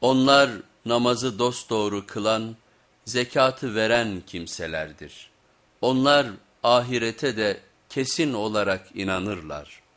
Onlar namazı dosdoğru kılan, zekatı veren kimselerdir. Onlar ahirete de kesin olarak inanırlar.''